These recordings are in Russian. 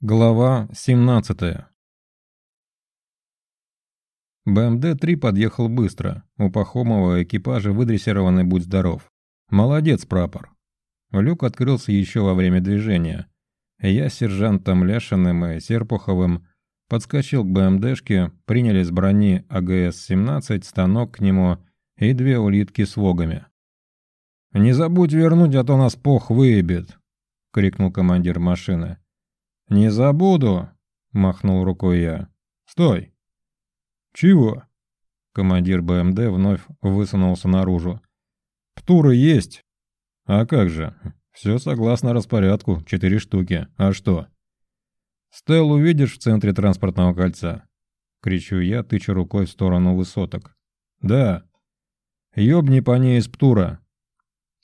Глава 17 БМД-3 подъехал быстро. У Пахомова экипажа выдрессированный «Будь здоров». Молодец, прапор. Люк открылся еще во время движения. Я с сержантом Ляшиным и Серпуховым подскочил к БМДшке, приняли с брони АГС-17, станок к нему и две улитки с вогами. «Не забудь вернуть, а то нас пох выебет!» — крикнул командир машины. «Не забуду!» — махнул рукой я. «Стой!» «Чего?» Командир БМД вновь высунулся наружу. «Птуры есть!» «А как же? Все согласно распорядку, четыре штуки. А что?» «Стелл увидишь в центре транспортного кольца?» Кричу я, тычу рукой в сторону высоток. «Да». «Ёбни по ней из Птура».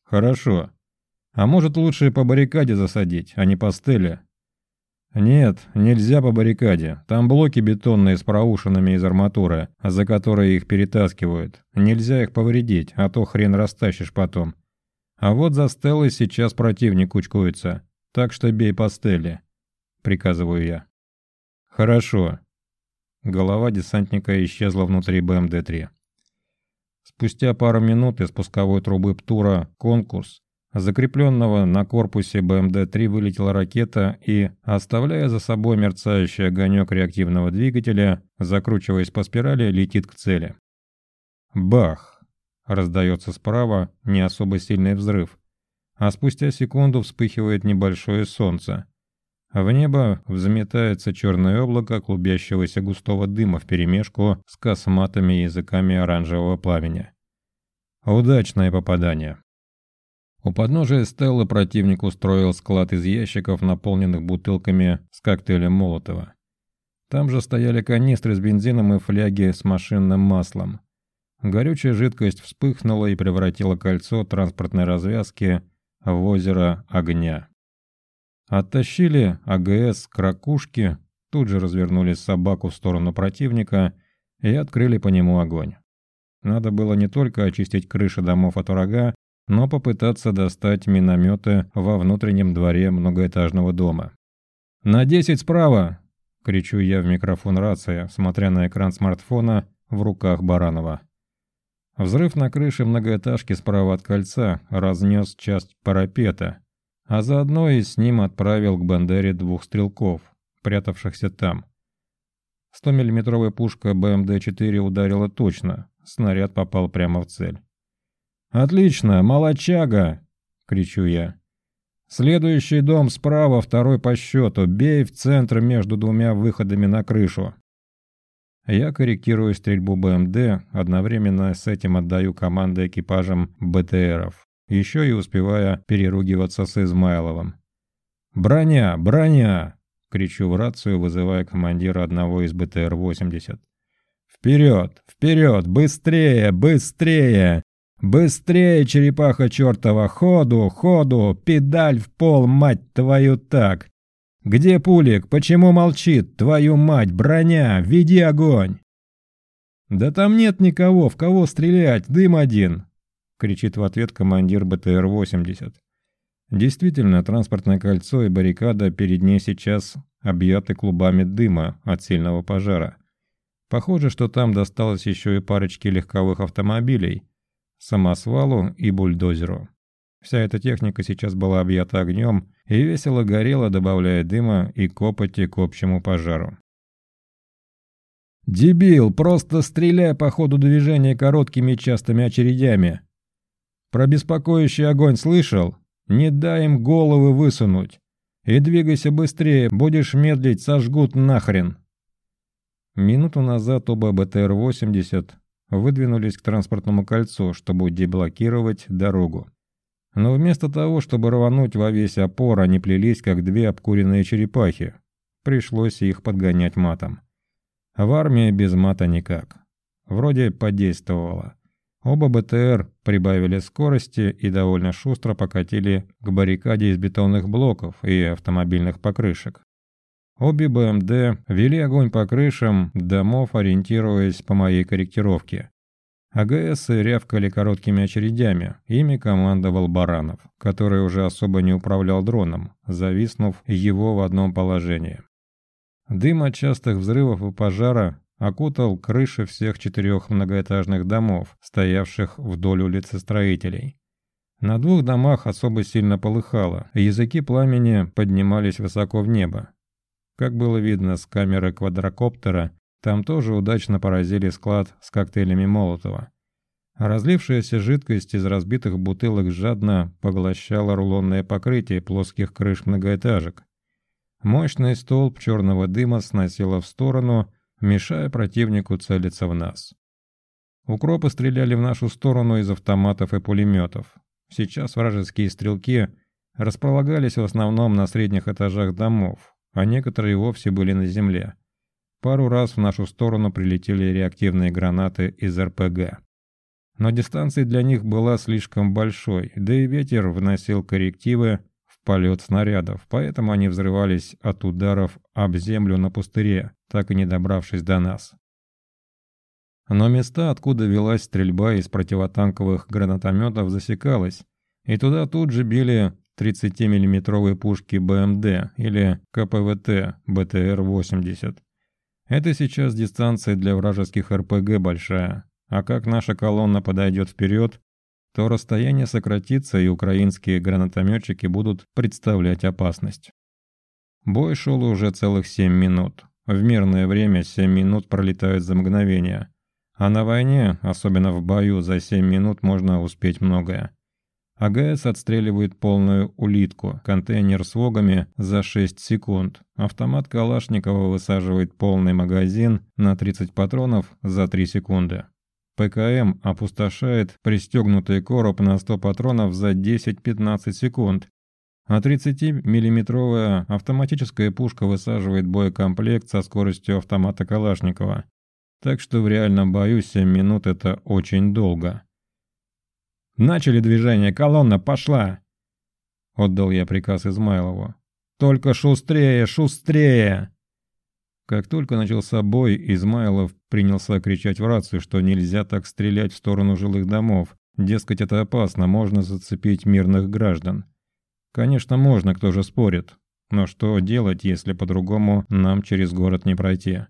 «Хорошо. А может лучше по баррикаде засадить, а не по стеле?» «Нет, нельзя по баррикаде. Там блоки бетонные с проушинами из арматуры, за которые их перетаскивают. Нельзя их повредить, а то хрен растащишь потом. А вот за стелой сейчас противник кучкуется, так что бей по стеле», — приказываю я. «Хорошо». Голова десантника исчезла внутри БМД-3. Спустя пару минут из пусковой трубы Птура «Конкурс» закрепленного на корпусе БМД-3 вылетела ракета и, оставляя за собой мерцающий огонек реактивного двигателя, закручиваясь по спирали, летит к цели. Бах! Раздается справа не особо сильный взрыв, а спустя секунду вспыхивает небольшое солнце. В небо взметается черное облако клубящегося густого дыма вперемешку с косматыми языками оранжевого пламени. Удачное попадание. У подножия Стеллы противник устроил склад из ящиков, наполненных бутылками с коктейлем Молотова. Там же стояли канистры с бензином и фляги с машинным маслом. Горючая жидкость вспыхнула и превратила кольцо транспортной развязки в озеро огня. Оттащили АГС к ракушке, тут же развернули собаку в сторону противника и открыли по нему огонь. Надо было не только очистить крыши домов от врага, но попытаться достать минометы во внутреннем дворе многоэтажного дома. «На десять справа!» — кричу я в микрофон рация, смотря на экран смартфона в руках Баранова. Взрыв на крыше многоэтажки справа от кольца разнес часть парапета, а заодно и с ним отправил к Бандере двух стрелков, прятавшихся там. 100-миллиметровая пушка БМД-4 ударила точно, снаряд попал прямо в цель. «Отлично, молочага!» — кричу я. «Следующий дом справа, второй по счету. Бей в центр между двумя выходами на крышу». Я корректирую стрельбу БМД, одновременно с этим отдаю команды экипажам БТРов, еще и успевая переругиваться с Измайловым. «Броня! Броня!» — кричу в рацию, вызывая командира одного из БТР-80. «Вперед! Вперед! Быстрее! Быстрее! «Быстрее, черепаха чертова! Ходу, ходу! Педаль в пол, мать твою, так! Где пулик? Почему молчит? Твою мать, броня! Веди огонь!» «Да там нет никого, в кого стрелять, дым один!» — кричит в ответ командир БТР-80. Действительно, транспортное кольцо и баррикада перед ней сейчас объяты клубами дыма от сильного пожара. Похоже, что там досталось еще и парочки легковых автомобилей — самосвалу и бульдозеру. Вся эта техника сейчас была объята огнем и весело горела, добавляя дыма и копоти к общему пожару. «Дебил, просто стреляй по ходу движения короткими частыми очередями!» «Про беспокоящий огонь слышал? Не дай им головы высунуть! И двигайся быстрее, будешь медлить, сожгут нахрен!» Минуту назад оба БТР-80 выдвинулись к транспортному кольцу, чтобы деблокировать дорогу. Но вместо того, чтобы рвануть во весь опор, они плелись, как две обкуренные черепахи. Пришлось их подгонять матом. В армии без мата никак. Вроде подействовало. Оба БТР прибавили скорости и довольно шустро покатили к баррикаде из бетонных блоков и автомобильных покрышек. Обе БМД вели огонь по крышам домов, ориентируясь по моей корректировке. АГСы рявкали короткими очередями, ими командовал Баранов, который уже особо не управлял дроном, зависнув его в одном положении. Дым от частых взрывов и пожара окутал крыши всех четырех многоэтажных домов, стоявших вдоль улицы строителей. На двух домах особо сильно полыхало, языки пламени поднимались высоко в небо. Как было видно с камеры квадрокоптера, там тоже удачно поразили склад с коктейлями Молотова. Разлившаяся жидкость из разбитых бутылок жадно поглощала рулонное покрытие плоских крыш многоэтажек. Мощный столб черного дыма сносило в сторону, мешая противнику целиться в нас. Укропы стреляли в нашу сторону из автоматов и пулеметов. Сейчас вражеские стрелки располагались в основном на средних этажах домов, а некоторые вовсе были на земле. Пару раз в нашу сторону прилетели реактивные гранаты из РПГ. Но дистанция для них была слишком большой, да и ветер вносил коррективы в полет снарядов, поэтому они взрывались от ударов об землю на пустыре, так и не добравшись до нас. Но места, откуда велась стрельба из противотанковых гранатометов, засекалась, и туда тут же били 30-миллиметровые пушки БМД или КПВТ БТР-80. Это сейчас дистанция для вражеских РПГ большая, а как наша колонна подойдет вперед, то расстояние сократится и украинские гранатометчики будут представлять опасность. Бой шел уже целых 7 минут. В мирное время 7 минут пролетают за мгновение. А на войне, особенно в бою, за 7 минут можно успеть многое. АГС отстреливает полную улитку, контейнер с вогами за 6 секунд. Автомат Калашникова высаживает полный магазин на 30 патронов за 3 секунды. ПКМ опустошает пристегнутый короб на 100 патронов за 10-15 секунд. А 30-миллиметровая автоматическая пушка высаживает боекомплект со скоростью автомата Калашникова. Так что в реальном бою 7 минут это очень долго. Начали движение, колонна пошла!» Отдал я приказ Измайлову. «Только шустрее, шустрее!» Как только начался бой, Измайлов принялся кричать в рацию, что нельзя так стрелять в сторону жилых домов. Дескать, это опасно, можно зацепить мирных граждан. Конечно, можно, кто же спорит. Но что делать, если по-другому нам через город не пройти?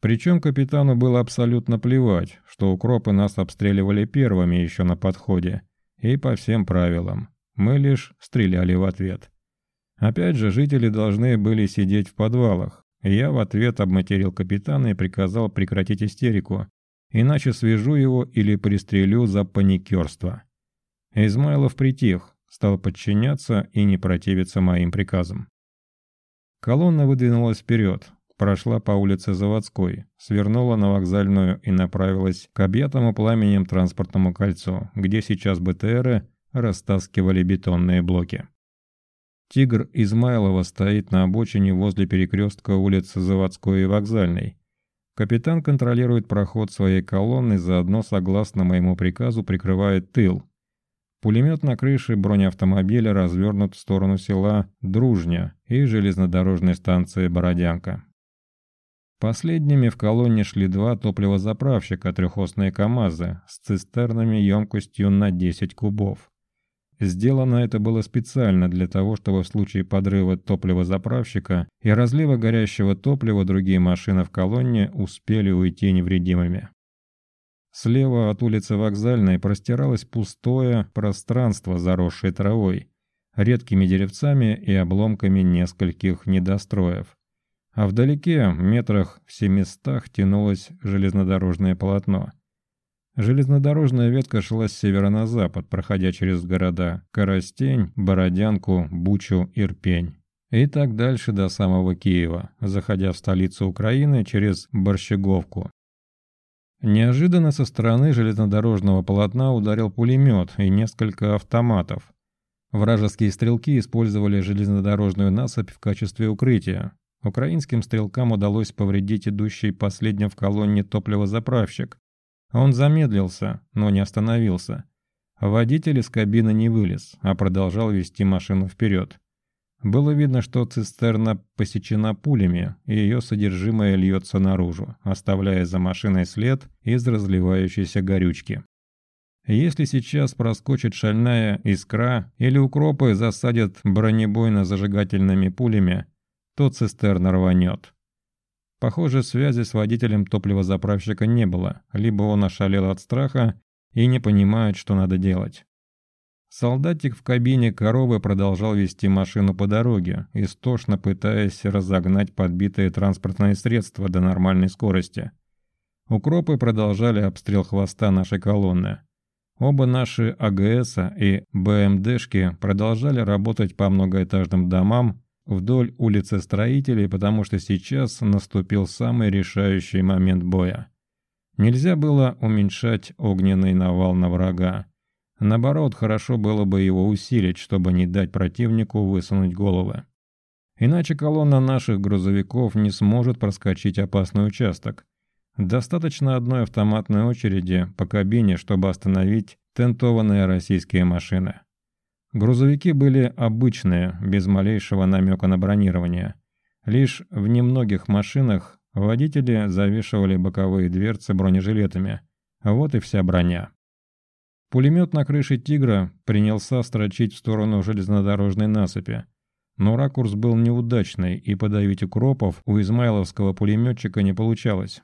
Причем капитану было абсолютно плевать, что укропы нас обстреливали первыми еще на подходе. И по всем правилам. Мы лишь стреляли в ответ. Опять же, жители должны были сидеть в подвалах. Я в ответ обматерил капитана и приказал прекратить истерику, иначе свяжу его или пристрелю за паникерство. Измайлов притих, стал подчиняться и не противиться моим приказам. Колонна выдвинулась вперед, прошла по улице Заводской, свернула на вокзальную и направилась к объятому пламенем транспортному кольцу, где сейчас БТРы растаскивали бетонные блоки. «Тигр» Измайлова стоит на обочине возле перекрестка улицы Заводской и Вокзальной. Капитан контролирует проход своей колонны, заодно, согласно моему приказу, прикрывает тыл. Пулемет на крыше бронеавтомобиля развернут в сторону села Дружня и железнодорожной станции Бородянка. Последними в колонне шли два топливозаправщика трехосные КАМАЗы с цистернами емкостью на 10 кубов. Сделано это было специально для того, чтобы в случае подрыва топливозаправщика и разлива горящего топлива другие машины в колонне успели уйти невредимыми. Слева от улицы Вокзальной простиралось пустое пространство, заросшее травой, редкими деревцами и обломками нескольких недостроев а вдалеке, метрах в семистах, тянулось железнодорожное полотно. Железнодорожная ветка шла с севера на запад, проходя через города Коростень, Бородянку, Бучу, Ирпень. И так дальше до самого Киева, заходя в столицу Украины через Борщеговку. Неожиданно со стороны железнодорожного полотна ударил пулемет и несколько автоматов. Вражеские стрелки использовали железнодорожную насыпь в качестве укрытия, Украинским стрелкам удалось повредить идущий последним в колонне топливозаправщик. Он замедлился, но не остановился. Водитель из кабины не вылез, а продолжал вести машину вперед. Было видно, что цистерна посечена пулями, и ее содержимое льется наружу, оставляя за машиной след из разливающейся горючки. Если сейчас проскочит шальная искра или укропы засадят бронебойно-зажигательными пулями, то цистерна рванет. Похоже, связи с водителем топливозаправщика не было, либо он ошалел от страха и не понимает, что надо делать. Солдатик в кабине коровы продолжал вести машину по дороге, истошно пытаясь разогнать подбитые транспортные средства до нормальной скорости. Укропы продолжали обстрел хвоста нашей колонны. Оба наши АГС и БМДшки продолжали работать по многоэтажным домам вдоль улицы Строителей, потому что сейчас наступил самый решающий момент боя. Нельзя было уменьшать огненный навал на врага. Наоборот, хорошо было бы его усилить, чтобы не дать противнику высунуть головы. Иначе колонна наших грузовиков не сможет проскочить опасный участок. Достаточно одной автоматной очереди по кабине, чтобы остановить тентованные российские машины. Грузовики были обычные, без малейшего намека на бронирование. Лишь в немногих машинах водители завешивали боковые дверцы бронежилетами. Вот и вся броня. Пулемет на крыше «Тигра» принялся строчить в сторону железнодорожной насыпи. Но ракурс был неудачный, и подавить укропов у измайловского пулеметчика не получалось.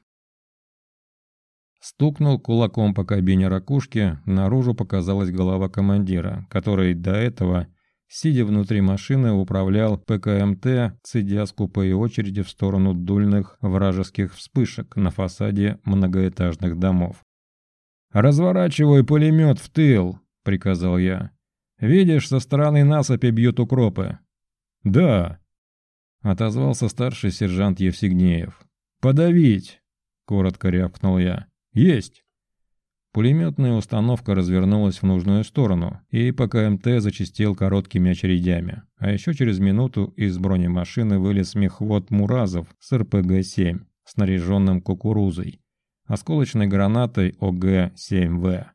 Стукнул кулаком по кабине ракушки, наружу показалась голова командира, который до этого, сидя внутри машины, управлял ПКМТ, цедя с купе и очереди в сторону дульных вражеских вспышек на фасаде многоэтажных домов. «Разворачивай пулемет в тыл!» — приказал я. «Видишь, со стороны насыпи бьют укропы». «Да», — отозвался старший сержант Евсигнеев. «Подавить!» — коротко рявкнул я. «Есть!» Пулеметная установка развернулась в нужную сторону, и ПКМТ зачистил короткими очередями. А еще через минуту из бронемашины вылез мехвод Муразов с РПГ-7, снаряженным кукурузой осколочной гранатой ОГ-7В.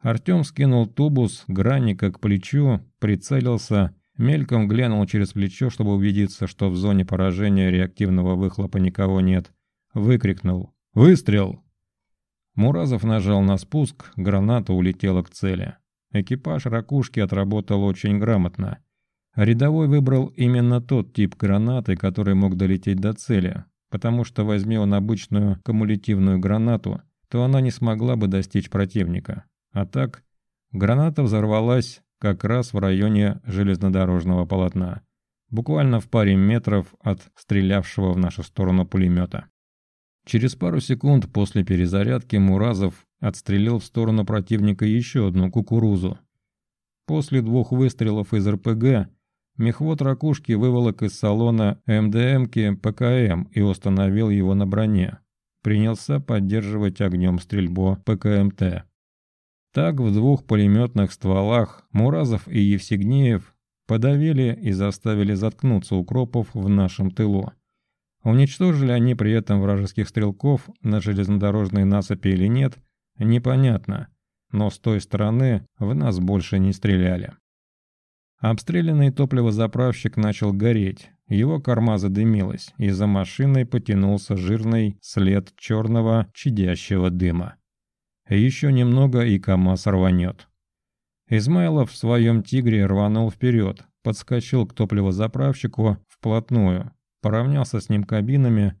Артем скинул тубус гранника к плечу, прицелился, мельком глянул через плечо, чтобы убедиться, что в зоне поражения реактивного выхлопа никого нет, выкрикнул «Выстрел!». Муразов нажал на спуск, граната улетела к цели. Экипаж ракушки отработал очень грамотно. Рядовой выбрал именно тот тип гранаты, который мог долететь до цели, потому что возьми он обычную кумулятивную гранату, то она не смогла бы достичь противника. А так, граната взорвалась как раз в районе железнодорожного полотна, буквально в паре метров от стрелявшего в нашу сторону пулемета. Через пару секунд после перезарядки Муразов отстрелил в сторону противника еще одну кукурузу. После двух выстрелов из РПГ Мехвод ракушки выволок из салона МДМки ПКМ и установил его на броне. Принялся поддерживать огнем стрельбу ПКМТ. Так в двух пулеметных стволах Муразов и Евсигнеев подавили и заставили заткнуться укропов в нашем тылу. Уничтожили они при этом вражеских стрелков на железнодорожной насыпи или нет, непонятно, но с той стороны в нас больше не стреляли. Обстрелянный топливозаправщик начал гореть. Его корма задымилась, и за машиной потянулся жирный след черного чадящего дыма. Еще немного, и КамАЗ рванет. Измайлов в своем «Тигре» рванул вперед, подскочил к топливозаправщику вплотную, поравнялся с ним кабинами.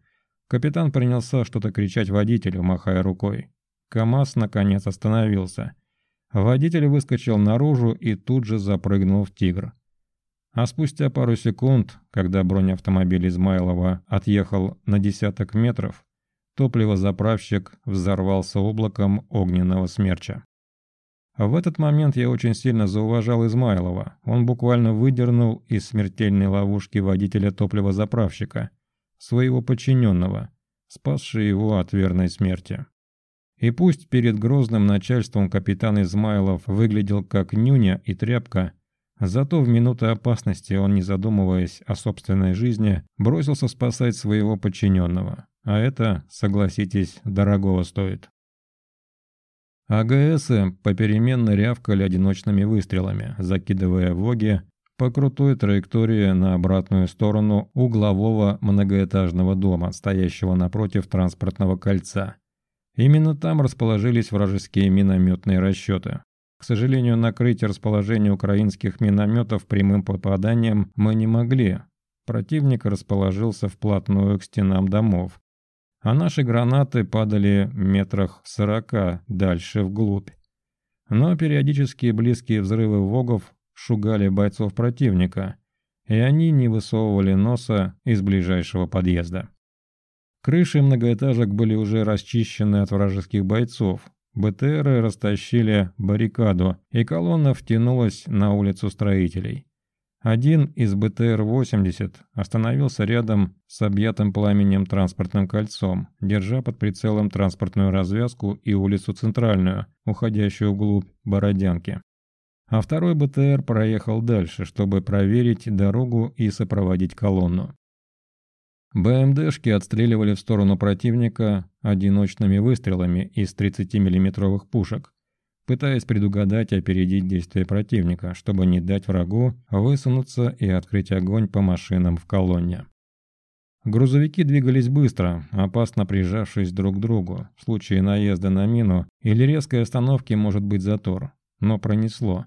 Капитан принялся что-то кричать водителю, махая рукой. КамАЗ, наконец, остановился. Водитель выскочил наружу и тут же запрыгнул в «Тигр». А спустя пару секунд, когда бронеавтомобиль Измайлова отъехал на десяток метров, топливозаправщик взорвался облаком огненного смерча. В этот момент я очень сильно зауважал Измайлова. Он буквально выдернул из смертельной ловушки водителя топливозаправщика, своего подчиненного, спасший его от верной смерти. И пусть перед грозным начальством капитан Измайлов выглядел как нюня и тряпка, зато в минуты опасности он, не задумываясь о собственной жизни, бросился спасать своего подчиненного. А это, согласитесь, дорогого стоит. АГСы попеременно рявкали одиночными выстрелами, закидывая воги по крутой траектории на обратную сторону углового многоэтажного дома, стоящего напротив транспортного кольца. Именно там расположились вражеские минометные расчеты. К сожалению, накрыть расположение украинских минометов прямым попаданием мы не могли. Противник расположился вплотную к стенам домов, а наши гранаты падали метрах сорока дальше вглубь. Но периодические близкие взрывы ВОГов шугали бойцов противника, и они не высовывали носа из ближайшего подъезда. Крыши многоэтажек были уже расчищены от вражеских бойцов. БТРы растащили баррикаду, и колонна втянулась на улицу строителей. Один из БТР-80 остановился рядом с объятым пламенем транспортным кольцом, держа под прицелом транспортную развязку и улицу Центральную, уходящую вглубь Бородянки а второй БТР проехал дальше, чтобы проверить дорогу и сопроводить колонну. БМДшки отстреливали в сторону противника одиночными выстрелами из 30 миллиметровых пушек, пытаясь предугадать и опередить действия противника, чтобы не дать врагу высунуться и открыть огонь по машинам в колонне. Грузовики двигались быстро, опасно прижавшись друг к другу. В случае наезда на мину или резкой остановки может быть затор. Но пронесло.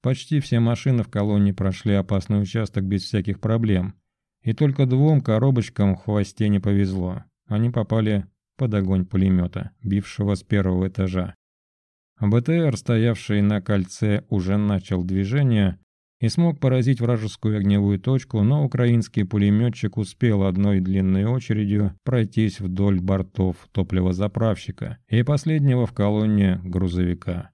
Почти все машины в колонне прошли опасный участок без всяких проблем. И только двум коробочкам в хвосте не повезло. Они попали под огонь пулемета, бившего с первого этажа. БТР, стоявший на кольце, уже начал движение и смог поразить вражескую огневую точку, но украинский пулеметчик успел одной длинной очередью пройтись вдоль бортов топливозаправщика и последнего в колонне грузовика.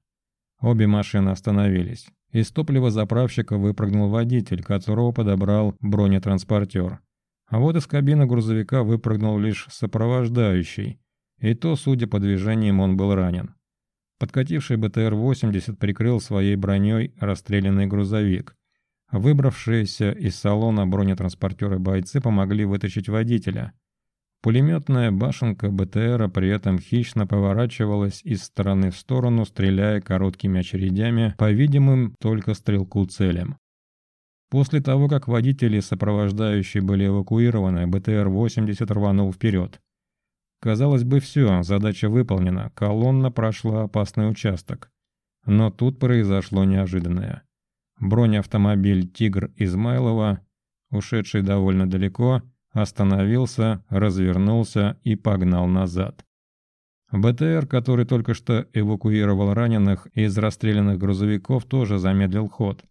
Обе машины остановились. Из топливозаправщика выпрыгнул водитель, которого подобрал бронетранспортер. А вот из кабины грузовика выпрыгнул лишь сопровождающий. И то, судя по движениям, он был ранен. Подкативший БТР-80 прикрыл своей броней расстрелянный грузовик. Выбравшиеся из салона бронетранспортера бойцы помогли вытащить водителя – Пулеметная башенка БТРа при этом хищно поворачивалась из стороны в сторону, стреляя короткими очередями по видимым только стрелку целям. После того, как водители сопровождающие были эвакуированы, БТР-80 рванул вперед. Казалось бы, все, задача выполнена, колонна прошла опасный участок. Но тут произошло неожиданное. Бронеавтомобиль «Тигр» Измайлова, ушедший довольно далеко, остановился, развернулся и погнал назад. БТР, который только что эвакуировал раненых из расстрелянных грузовиков, тоже замедлил ход.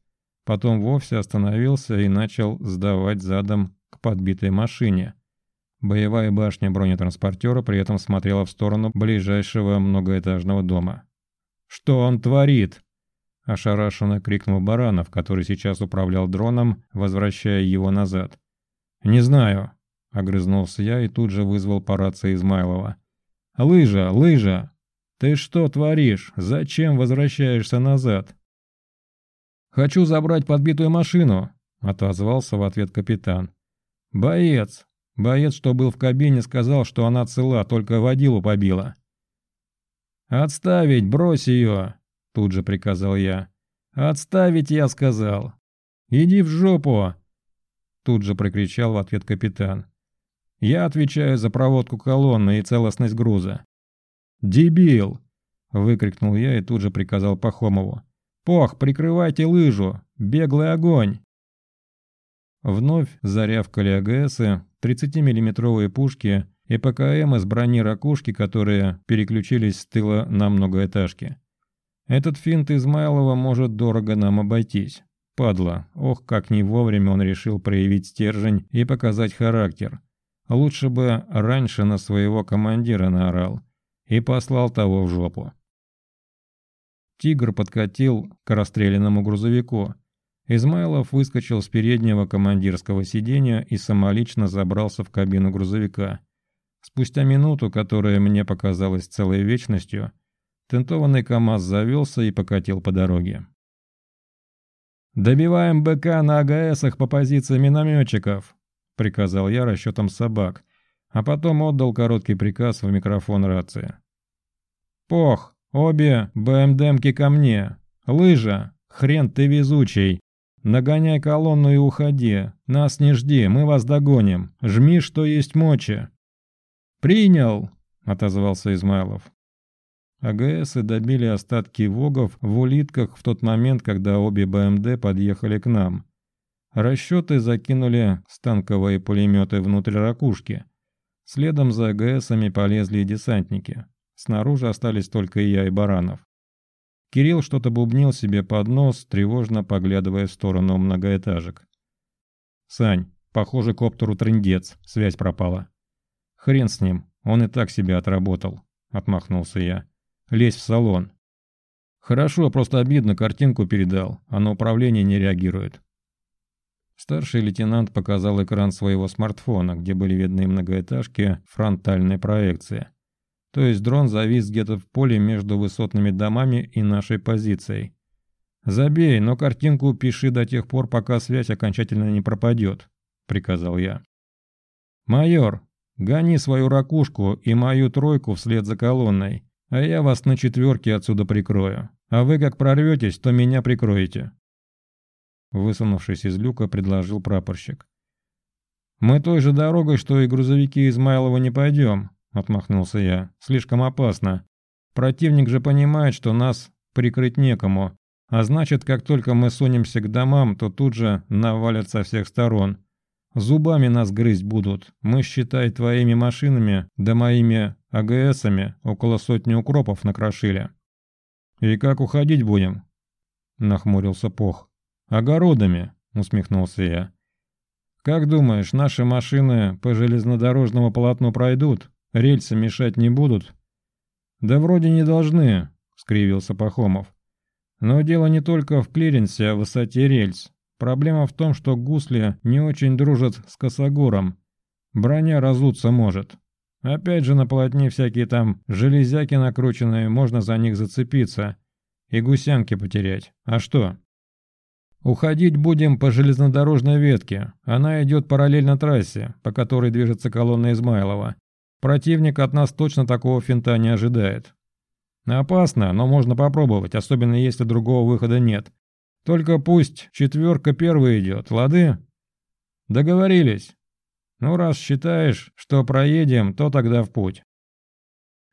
Потом вовсе остановился и начал сдавать задом к подбитой машине. Боевая башня бронетранспортера при этом смотрела в сторону ближайшего многоэтажного дома. «Что он творит?» – ошарашенно крикнул Баранов, который сейчас управлял дроном, возвращая его назад. «Не знаю», — огрызнулся я и тут же вызвал по рации Измайлова. «Лыжа, лыжа! Ты что творишь? Зачем возвращаешься назад?» «Хочу забрать подбитую машину», — отозвался в ответ капитан. «Боец! Боец, что был в кабине, сказал, что она цела, только водилу побила». «Отставить, брось ее!» — тут же приказал я. «Отставить, я сказал! Иди в жопу!» Тут же прокричал в ответ капитан. «Я отвечаю за проводку колонны и целостность груза». «Дебил!» – выкрикнул я и тут же приказал Пахомову. «Пох, прикрывайте лыжу! Беглый огонь!» Вновь зарявкали АГСы, 30-миллиметровые пушки и ПКМ из брони ракушки, которые переключились с тыла на многоэтажки. Этот финт Измайлова может дорого нам обойтись. Падла, ох, как не вовремя он решил проявить стержень и показать характер. Лучше бы раньше на своего командира наорал и послал того в жопу. Тигр подкатил к расстрелянному грузовику. Измайлов выскочил с переднего командирского сиденья и самолично забрался в кабину грузовика. Спустя минуту, которая мне показалась целой вечностью, тентованный КАМАЗ завелся и покатил по дороге. «Добиваем БК на АГСах по позиции минометчиков», — приказал я расчетом собак, а потом отдал короткий приказ в микрофон рации. «Пох, обе БМДМки ко мне! Лыжа! Хрен ты везучий! Нагоняй колонну и уходи. Нас не жди, мы вас догоним. Жми, что есть мочи». «Принял!» — отозвался Измайлов. АГСы добили остатки ВОГов в улитках в тот момент, когда обе БМД подъехали к нам. Расчеты закинули станковые пулеметы внутрь ракушки. Следом за АГСами полезли и десантники. Снаружи остались только я и Баранов. Кирилл что-то бубнил себе под нос, тревожно поглядывая в сторону многоэтажек. «Сань, похоже, коптеру трындец, связь пропала». «Хрен с ним, он и так себя отработал», — отмахнулся я. «Лезь в салон». «Хорошо, просто обидно, картинку передал, а на управление не реагирует». Старший лейтенант показал экран своего смартфона, где были видны многоэтажки фронтальной проекции. То есть дрон завис где-то в поле между высотными домами и нашей позицией. «Забей, но картинку пиши до тех пор, пока связь окончательно не пропадет», — приказал я. «Майор, гони свою ракушку и мою тройку вслед за колонной, а я вас на четверке отсюда прикрою. А вы как прорветесь, то меня прикроете». Высунувшись из люка, предложил прапорщик. «Мы той же дорогой, что и грузовики Измайлова не пойдем. Отмахнулся я. «Слишком опасно. Противник же понимает, что нас прикрыть некому. А значит, как только мы сунемся к домам, то тут же навалят со всех сторон. Зубами нас грызть будут. Мы, считай, твоими машинами, да моими АГСами около сотни укропов накрошили». «И как уходить будем?» Нахмурился Пох. «Огородами», усмехнулся я. «Как думаешь, наши машины по железнодорожному полотну пройдут?» Рельсы мешать не будут?» «Да вроде не должны», — скривился Пахомов. «Но дело не только в клиренсе, а в высоте рельс. Проблема в том, что гусли не очень дружат с косогором. Броня разуться может. Опять же на полотне всякие там железяки накрученные, можно за них зацепиться и гусянки потерять. А что?» «Уходить будем по железнодорожной ветке. Она идет параллельно трассе, по которой движется колонна Измайлова. Противник от нас точно такого финта не ожидает. Опасно, но можно попробовать, особенно если другого выхода нет. Только пусть четверка первая идет, лады? Договорились. Ну, раз считаешь, что проедем, то тогда в путь.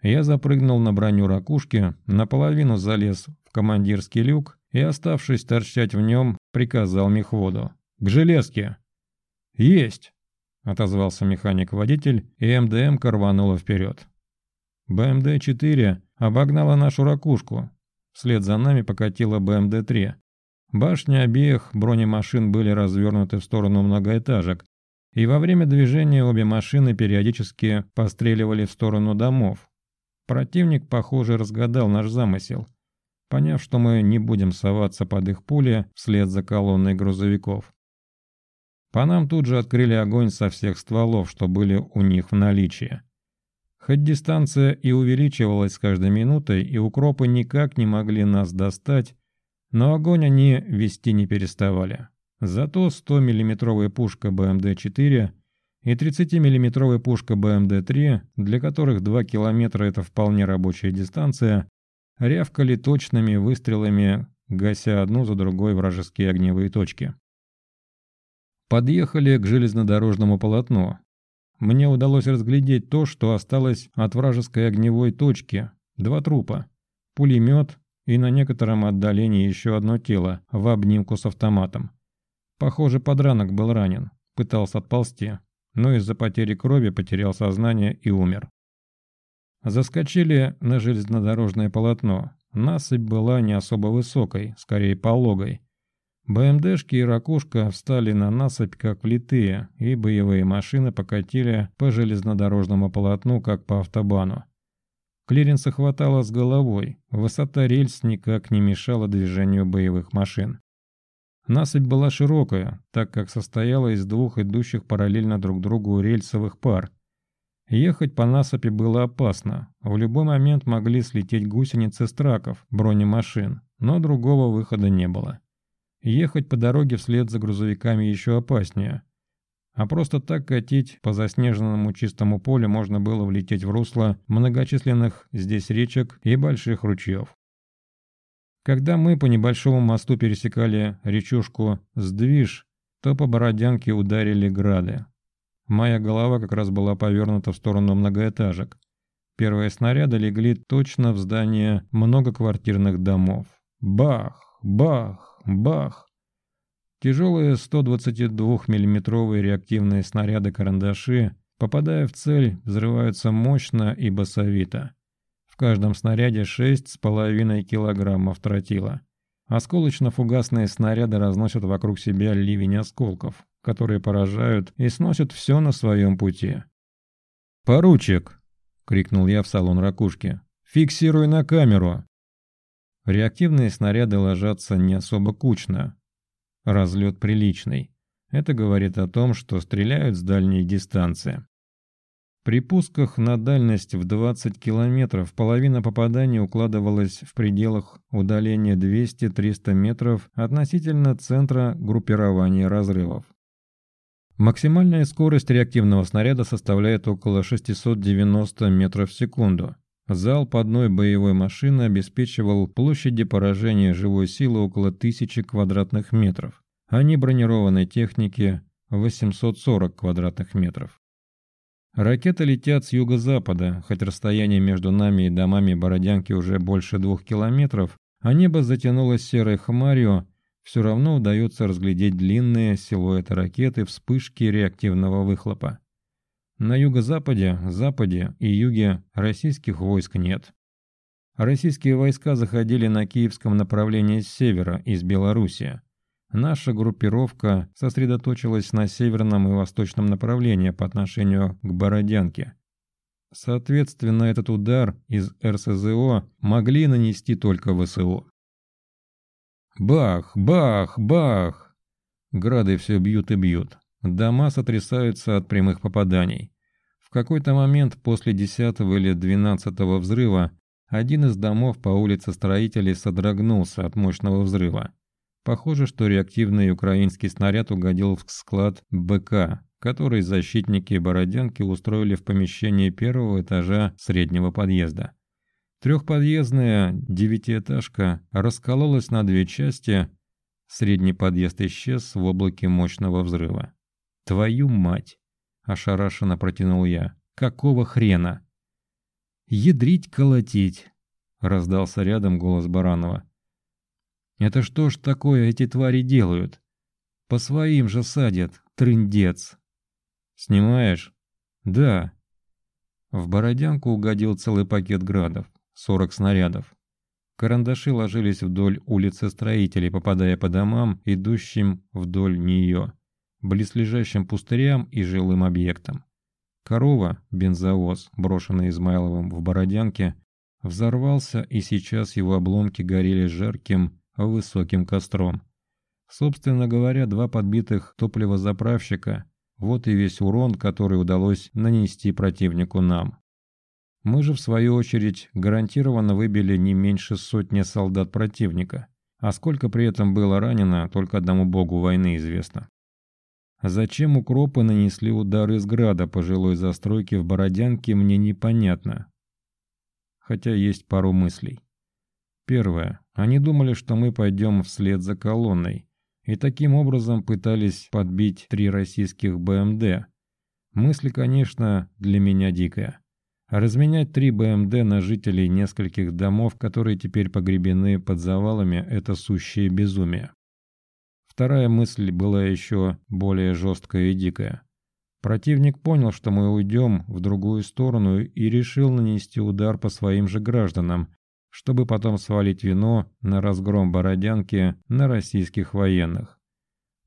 Я запрыгнул на броню ракушки, наполовину залез в командирский люк и, оставшись торчать в нем, приказал мехводу. «К железке!» «Есть!» — отозвался механик-водитель, и МДМ рванула вперед. БМД-4 обогнала нашу ракушку. Вслед за нами покатила БМД-3. Башни обеих бронемашин были развернуты в сторону многоэтажек, и во время движения обе машины периодически постреливали в сторону домов. Противник, похоже, разгадал наш замысел, поняв, что мы не будем соваться под их пули вслед за колонной грузовиков. По нам тут же открыли огонь со всех стволов, что были у них в наличии. Хоть дистанция и увеличивалась с каждой минутой, и укропы никак не могли нас достать, но огонь они вести не переставали. Зато 100-миллиметровая пушка БМД-4 и 30-миллиметровая пушка БМД-3, для которых 2 километра – это вполне рабочая дистанция, рявкали точными выстрелами, гася одну за другой вражеские огневые точки. Подъехали к железнодорожному полотну. Мне удалось разглядеть то, что осталось от вражеской огневой точки. Два трупа. Пулемет и на некотором отдалении еще одно тело в обнимку с автоматом. Похоже, подранок был ранен, пытался отползти, но из-за потери крови потерял сознание и умер. Заскочили на железнодорожное полотно. Насыпь была не особо высокой, скорее пологой, БМДшки и ракушка встали на насыпь как влитые, и боевые машины покатили по железнодорожному полотну, как по автобану. Клиренса хватало с головой, высота рельс никак не мешала движению боевых машин. Насыпь была широкая, так как состояла из двух идущих параллельно друг другу рельсовых пар. Ехать по насыпи было опасно, в любой момент могли слететь гусеницы с траков, бронемашин, но другого выхода не было. Ехать по дороге вслед за грузовиками еще опаснее. А просто так катить по заснеженному чистому полю можно было влететь в русло многочисленных здесь речек и больших ручьев. Когда мы по небольшому мосту пересекали речушку Сдвиж, то по Бородянке ударили грады. Моя голова как раз была повернута в сторону многоэтажек. Первые снаряды легли точно в здание многоквартирных домов. Бах, бах, бах. Тяжелые 122 миллиметровые реактивные снаряды-карандаши, попадая в цель, взрываются мощно и басовито. В каждом снаряде 6,5 килограммов тротила. Осколочно-фугасные снаряды разносят вокруг себя ливень осколков, которые поражают и сносят все на своем пути. «Поручик!» — крикнул я в салон ракушки. «Фиксируй на камеру!» Реактивные снаряды ложатся не особо кучно. Разлет приличный. Это говорит о том, что стреляют с дальней дистанции. При пусках на дальность в 20 километров половина попаданий укладывалась в пределах удаления 200-300 метров относительно центра группирования разрывов. Максимальная скорость реактивного снаряда составляет около 690 метров в секунду. Залп одной боевой машины обеспечивал площади поражения живой силы около 1000 квадратных метров, а небронированной техники 840 квадратных метров. Ракеты летят с юго-запада, хоть расстояние между нами и домами Бородянки уже больше двух километров, а небо затянулось серой хмарью, все равно удается разглядеть длинные силуэты ракеты вспышки реактивного выхлопа. На юго-западе, западе и юге российских войск нет. Российские войска заходили на киевском направлении с севера, из Белоруссии. Наша группировка сосредоточилась на северном и восточном направлении по отношению к Бородянке. Соответственно, этот удар из РСЗО могли нанести только ВСО. Бах, бах, бах! Грады все бьют и бьют. Дома сотрясаются от прямых попаданий. В какой-то момент после десятого или двенадцатого взрыва один из домов по улице Строителей содрогнулся от мощного взрыва. Похоже, что реактивный украинский снаряд угодил в склад БК, который защитники Бородянки устроили в помещении первого этажа среднего подъезда. Трехподъездная девятиэтажка раскололась на две части, средний подъезд исчез в облаке мощного взрыва. «Твою мать!» – ошарашенно протянул я. «Какого хрена?» «Ядрить колотить!» – раздался рядом голос Баранова. Это что ж такое эти твари делают? По своим же садят, трындец. Снимаешь? Да. В Бородянку угодил целый пакет градов, 40 снарядов. Карандаши ложились вдоль улицы строителей, попадая по домам, идущим вдоль нее, близлежащим пустырям и жилым объектам. Корова, бензовоз, брошенный Измайловым в Бородянке, взорвался, и сейчас его обломки горели жарким, высоким костром. Собственно говоря, два подбитых топливозаправщика – вот и весь урон, который удалось нанести противнику нам. Мы же, в свою очередь, гарантированно выбили не меньше сотни солдат противника, а сколько при этом было ранено, только одному богу войны известно. Зачем укропы нанесли удар из града по жилой застройке в Бородянке, мне непонятно. Хотя есть пару мыслей. Первое. Они думали, что мы пойдем вслед за колонной, и таким образом пытались подбить три российских БМД. Мысль, конечно, для меня дикая. Разменять три БМД на жителей нескольких домов, которые теперь погребены под завалами, это сущее безумие. Вторая мысль была еще более жесткая и дикая. Противник понял, что мы уйдем в другую сторону и решил нанести удар по своим же гражданам, чтобы потом свалить вино на разгром Бородянки на российских военных.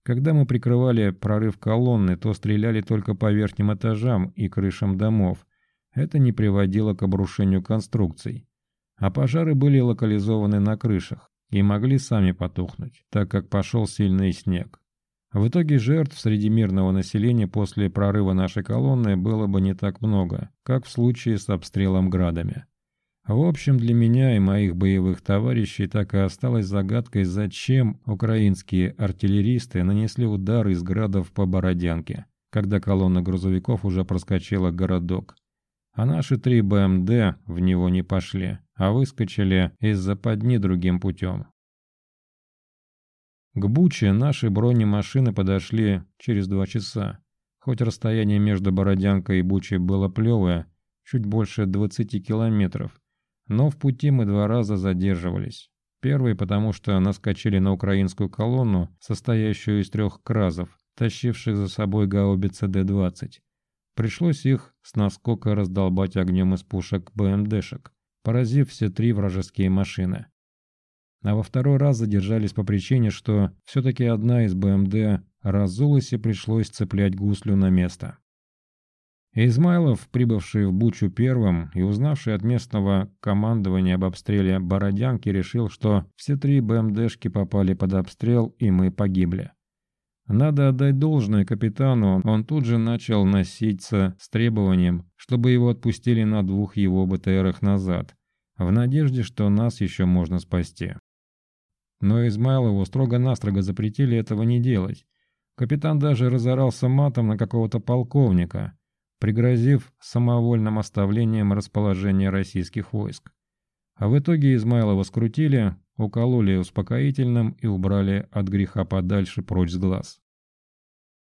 Когда мы прикрывали прорыв колонны, то стреляли только по верхним этажам и крышам домов. Это не приводило к обрушению конструкций. А пожары были локализованы на крышах и могли сами потухнуть, так как пошел сильный снег. В итоге жертв среди мирного населения после прорыва нашей колонны было бы не так много, как в случае с обстрелом градами. В общем, для меня и моих боевых товарищей так и осталось загадкой, зачем украинские артиллеристы нанесли удар из градов по Бородянке, когда колонна грузовиков уже проскочила городок. А наши три БМД в него не пошли, а выскочили из западни другим путем. К Буче наши бронемашины подошли через два часа. Хоть расстояние между Бородянкой и Бучей было плевое, чуть больше 20 километров, но в пути мы два раза задерживались. Первый, потому что наскочили на украинскую колонну, состоящую из трех кразов, тащивших за собой гаубицы Д-20. Пришлось их с наскока раздолбать огнем из пушек БМДшек, поразив все три вражеские машины. А во второй раз задержались по причине, что все-таки одна из БМД разулась и пришлось цеплять гуслю на место. Измайлов, прибывший в Бучу первым и узнавший от местного командования об обстреле Бородянки, решил, что все три БМДшки попали под обстрел и мы погибли. Надо отдать должное капитану, он тут же начал носиться с требованием, чтобы его отпустили на двух его БТРах назад, в надежде, что нас еще можно спасти. Но Измайлову строго-настрого запретили этого не делать. Капитан даже разорался матом на какого-то полковника – пригрозив самовольным оставлением расположения российских войск. А в итоге Измайлова скрутили, укололи успокоительным и убрали от греха подальше прочь с глаз.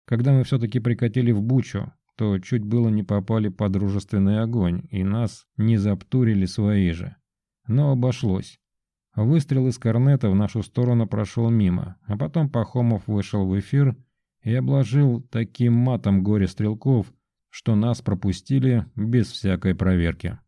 Когда мы все-таки прикатили в Бучу, то чуть было не попали под дружественный огонь, и нас не заптурили свои же. Но обошлось. Выстрел из корнета в нашу сторону прошел мимо, а потом Пахомов вышел в эфир и обложил таким матом горе стрелков, что нас пропустили без всякой проверки.